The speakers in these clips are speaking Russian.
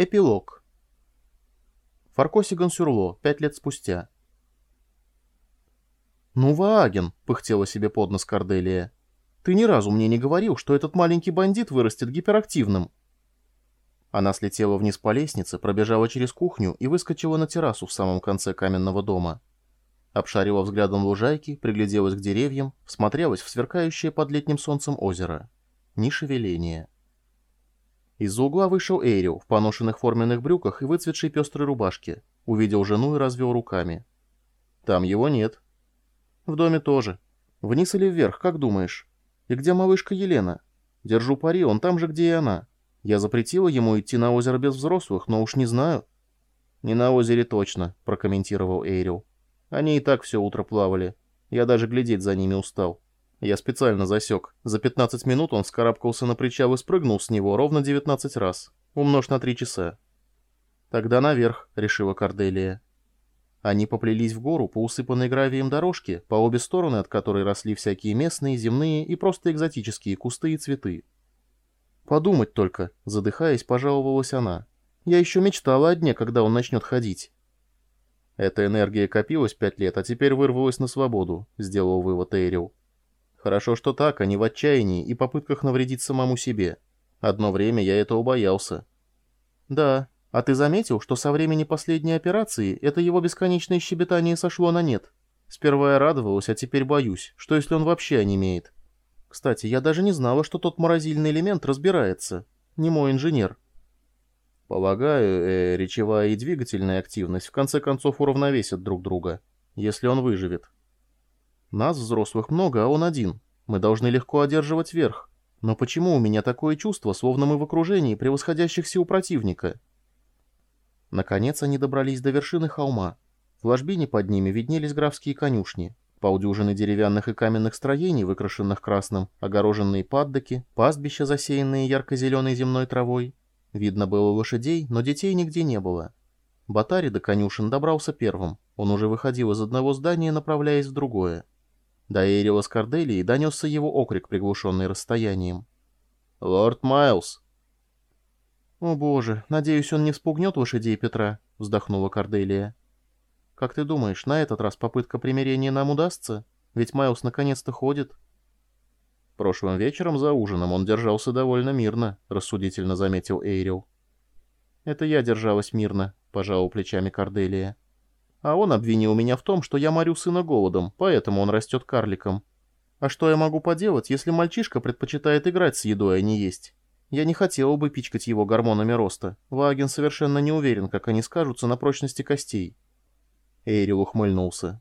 Эпилог. Фаркосиган-Сюрло, пять лет спустя. «Ну, Вааген!» — пыхтела себе под нос Корделия. «Ты ни разу мне не говорил, что этот маленький бандит вырастет гиперактивным!» Она слетела вниз по лестнице, пробежала через кухню и выскочила на террасу в самом конце каменного дома. Обшарила взглядом лужайки, пригляделась к деревьям, всмотрелась в сверкающее под летним солнцем озеро. Ни шевеления. Из-за угла вышел Эйрил в поношенных форменных брюках и выцветшей пестрой рубашке. Увидел жену и развел руками. Там его нет. В доме тоже. Вниз или вверх, как думаешь? И где малышка Елена? Держу пари, он там же, где и она. Я запретила ему идти на озеро без взрослых, но уж не знаю. Не на озере точно, прокомментировал Эйрил. Они и так все утро плавали. Я даже глядеть за ними устал. Я специально засек. За 15 минут он вскарабкался на причал и спрыгнул с него ровно 19 раз. Умножь на 3 часа. «Тогда наверх», — решила Корделия. Они поплелись в гору по усыпанной гравием дорожке, по обе стороны от которой росли всякие местные, земные и просто экзотические кусты и цветы. «Подумать только», — задыхаясь, пожаловалась она. «Я еще мечтала о дне, когда он начнет ходить». Эта энергия копилась пять лет, а теперь вырвалась на свободу, — сделал вывод Эйрил. Хорошо, что так, а не в отчаянии и попытках навредить самому себе. Одно время я этого боялся. Да, а ты заметил, что со времени последней операции это его бесконечное щебетание сошло на нет? Сперва я радовалась, а теперь боюсь, что если он вообще онемеет. Кстати, я даже не знала, что тот морозильный элемент разбирается. Не мой инженер. Полагаю, э, речевая и двигательная активность в конце концов уравновесят друг друга, если он выживет. Нас, взрослых, много, а он один. Мы должны легко одерживать верх. Но почему у меня такое чувство, словно мы в окружении превосходящих сил противника? Наконец они добрались до вершины холма. В ложбине под ними виднелись графские конюшни. Полдюжины деревянных и каменных строений, выкрашенных красным, огороженные паддоки, пастбища, засеянные ярко-зеленой земной травой. Видно было лошадей, но детей нигде не было. Батари до конюшен добрался первым. Он уже выходил из одного здания, направляясь в другое. До Эйрила с Корделией донесся его окрик, приглушенный расстоянием. «Лорд Майлз!» «О боже, надеюсь, он не вспугнет лошадей Петра», — вздохнула Корделия. «Как ты думаешь, на этот раз попытка примирения нам удастся? Ведь Майлз наконец-то ходит». «Прошлым вечером за ужином он держался довольно мирно», — рассудительно заметил Эйрил. «Это я держалась мирно», — пожала плечами Корделия. А он обвинил меня в том, что я морю сына голодом, поэтому он растет карликом. А что я могу поделать, если мальчишка предпочитает играть с едой, а не есть? Я не хотела бы пичкать его гормонами роста. Ваген совершенно не уверен, как они скажутся на прочности костей. Эйрил ухмыльнулся.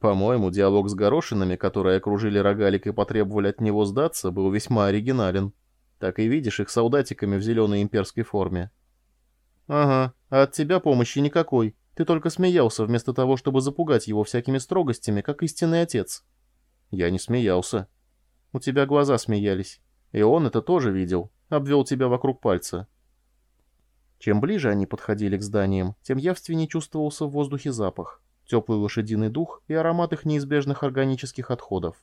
По-моему, диалог с горошинами, которые окружили рогалик и потребовали от него сдаться, был весьма оригинален. Так и видишь их солдатиками в зеленой имперской форме. Ага, а от тебя помощи никакой. Ты только смеялся, вместо того, чтобы запугать его всякими строгостями, как истинный отец. Я не смеялся. У тебя глаза смеялись. И он это тоже видел. Обвел тебя вокруг пальца. Чем ближе они подходили к зданиям, тем явственнее чувствовался в воздухе запах, теплый лошадиный дух и аромат их неизбежных органических отходов.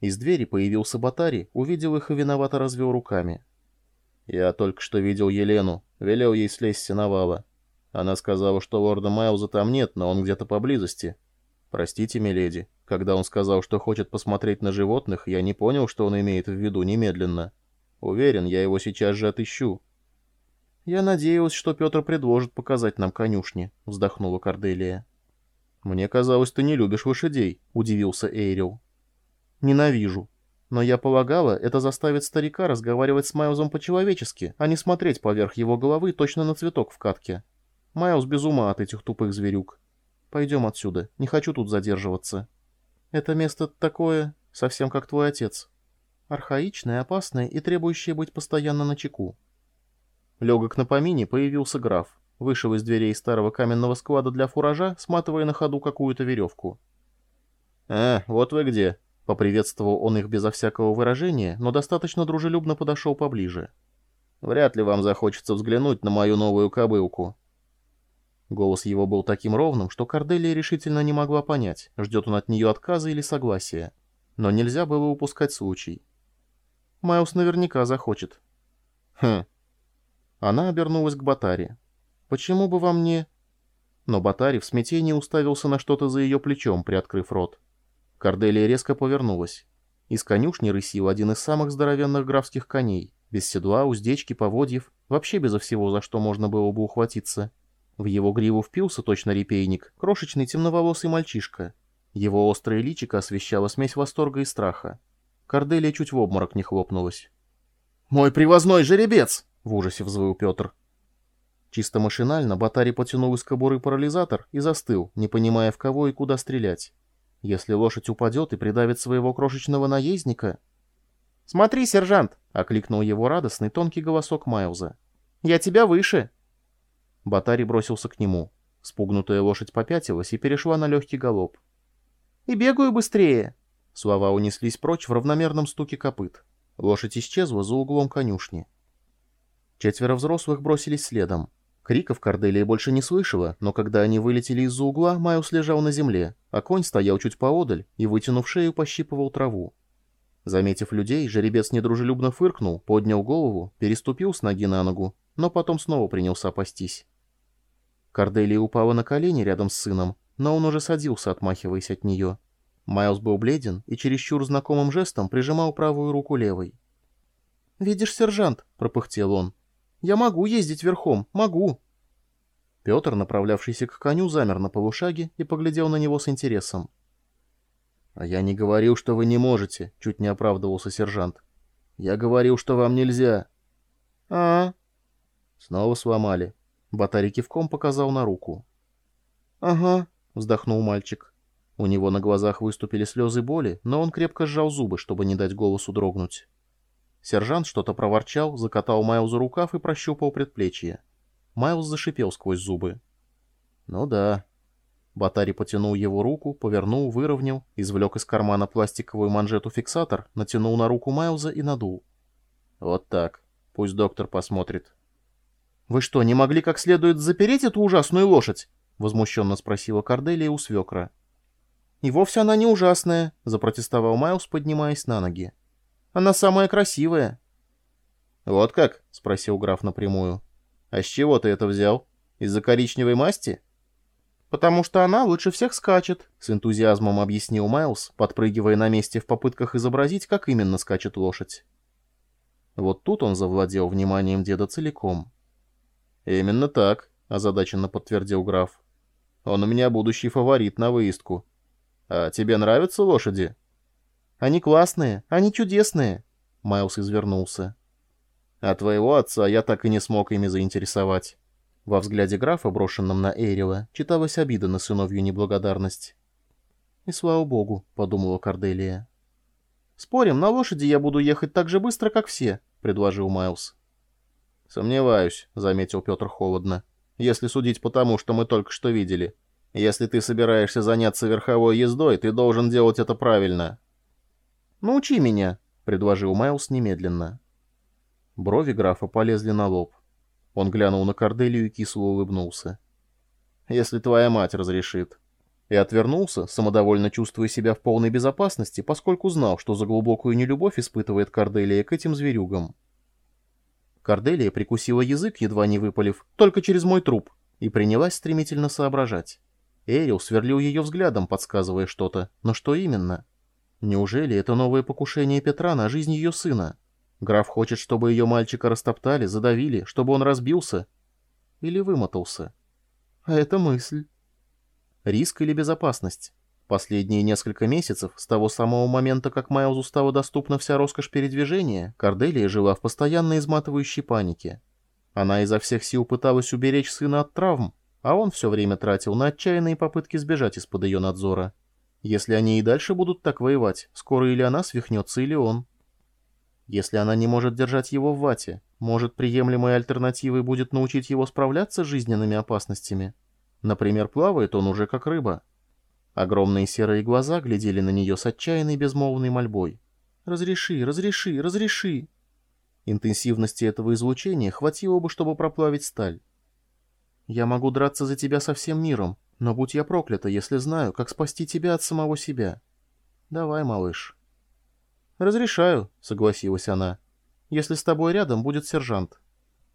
Из двери появился Батари, увидел их и виновато развел руками. «Я только что видел Елену, велел ей слезть с сеновала. Она сказала, что лорда Майлза там нет, но он где-то поблизости. Простите, миледи, когда он сказал, что хочет посмотреть на животных, я не понял, что он имеет в виду немедленно. Уверен, я его сейчас же отыщу. Я надеялась, что Петр предложит показать нам конюшни, вздохнула Корделия. Мне казалось, ты не любишь лошадей, удивился Эйрил. Ненавижу. Но я полагала, это заставит старика разговаривать с Майлзом по-человечески, а не смотреть поверх его головы точно на цветок в катке. Майлз без ума от этих тупых зверюк. Пойдем отсюда, не хочу тут задерживаться. Это место такое, совсем как твой отец. Архаичное, опасное и требующее быть постоянно на чеку. Легок на помине появился граф. Вышел из дверей старого каменного склада для фуража, сматывая на ходу какую-то веревку. «А, вот вы где!» — поприветствовал он их безо всякого выражения, но достаточно дружелюбно подошел поближе. «Вряд ли вам захочется взглянуть на мою новую кобылку. Голос его был таким ровным, что Корделия решительно не могла понять, ждет он от нее отказа или согласия. Но нельзя было упускать случай. Майлз наверняка захочет. Хм. Она обернулась к Батаре. «Почему бы вам не...» Но Батари в смятении уставился на что-то за ее плечом, приоткрыв рот. Корделия резко повернулась. Из конюшни рысил один из самых здоровенных графских коней, без седла, уздечки, поводьев, вообще безо всего, за что можно было бы ухватиться. В его гриву впился точно репейник, крошечный темноволосый мальчишка. Его острое личико освещало смесь восторга и страха. Корделия чуть в обморок не хлопнулась. «Мой привозной жеребец!» — в ужасе взвыл Петр. Чисто машинально Батари потянул из кобуры парализатор и застыл, не понимая, в кого и куда стрелять. Если лошадь упадет и придавит своего крошечного наездника... «Смотри, сержант!» — окликнул его радостный тонкий голосок Майлза. «Я тебя выше!» Батари бросился к нему. Спугнутая лошадь попятилась и перешла на легкий галоп. «И бегаю быстрее!» Слова унеслись прочь в равномерном стуке копыт. Лошадь исчезла за углом конюшни. Четверо взрослых бросились следом. Криков Корделия больше не слышала, но когда они вылетели из-за угла, Майус лежал на земле, а конь стоял чуть поодаль и, вытянув шею, пощипывал траву. Заметив людей, жеребец недружелюбно фыркнул, поднял голову, переступил с ноги на ногу, но потом снова принялся пастись. Корделия упала на колени рядом с сыном, но он уже садился, отмахиваясь от нее. Майлз был бледен и чересчур знакомым жестом прижимал правую руку левой. «Видишь, сержант», — пропыхтел он, я могу ездить верхом, могу!» Петр, направлявшийся к коню, замер на полушаге и поглядел на него с интересом. «А я не говорил, что вы не можете», — чуть не оправдывался сержант. «Я говорил, что вам нельзя». «А. Снова сломали. Батарей кивком показал на руку. «Ага», — вздохнул мальчик. У него на глазах выступили слезы боли, но он крепко сжал зубы, чтобы не дать голосу дрогнуть. Сержант что-то проворчал, закатал Майлзу рукав и прощупал предплечье. Майлз зашипел сквозь зубы. «Ну да». Батари потянул его руку, повернул, выровнял, извлек из кармана пластиковую манжету-фиксатор, натянул на руку Майлза и надул. «Вот так. Пусть доктор посмотрит». «Вы что, не могли как следует запереть эту ужасную лошадь?» — возмущенно спросила Корделия у свекра. «И вовсе она не ужасная», — запротестовал Майлз, поднимаясь на ноги. Она самая красивая». «Вот как?» — спросил граф напрямую. «А с чего ты это взял? Из-за коричневой масти?» «Потому что она лучше всех скачет», — с энтузиазмом объяснил Майлз, подпрыгивая на месте в попытках изобразить, как именно скачет лошадь. Вот тут он завладел вниманием деда целиком. «Именно так», — озадаченно подтвердил граф. «Он у меня будущий фаворит на выездку. А тебе нравятся лошади?» Они классные, они чудесные!» Майлз извернулся. «А твоего отца я так и не смог ими заинтересовать». Во взгляде графа, брошенном на Эйрила, читалась обида на сыновью неблагодарность. «И слава богу», — подумала Корделия. «Спорим, на лошади я буду ехать так же быстро, как все», — предложил Майлз. «Сомневаюсь», — заметил Петр холодно, — «если судить по тому, что мы только что видели. Если ты собираешься заняться верховой ездой, ты должен делать это правильно, «Научи меня», — предложил Майлз немедленно. Брови графа полезли на лоб. Он глянул на Корделию и кисло улыбнулся. «Если твоя мать разрешит». И отвернулся, самодовольно чувствуя себя в полной безопасности, поскольку знал, что за глубокую нелюбовь испытывает Корделия к этим зверюгам. Корделия прикусила язык, едва не выпалив, только через мой труп, и принялась стремительно соображать. Эрил сверлил ее взглядом, подсказывая что-то, но что именно? Неужели это новое покушение Петра на жизнь ее сына? Граф хочет, чтобы ее мальчика растоптали, задавили, чтобы он разбился? Или вымотался? А это мысль. Риск или безопасность? Последние несколько месяцев, с того самого момента, как Майлзу стала доступна вся роскошь передвижения, Корделия жила в постоянно изматывающей панике. Она изо всех сил пыталась уберечь сына от травм, а он все время тратил на отчаянные попытки сбежать из-под ее надзора. Если они и дальше будут так воевать, скоро или она свихнется, или он. Если она не может держать его в вате, может, приемлемой альтернативой будет научить его справляться с жизненными опасностями? Например, плавает он уже как рыба. Огромные серые глаза глядели на нее с отчаянной безмолвной мольбой. «Разреши, разреши, разреши!» Интенсивности этого излучения хватило бы, чтобы проплавить сталь. «Я могу драться за тебя со всем миром, но будь я проклята, если знаю, как спасти тебя от самого себя. Давай, малыш. Разрешаю, согласилась она. Если с тобой рядом будет сержант.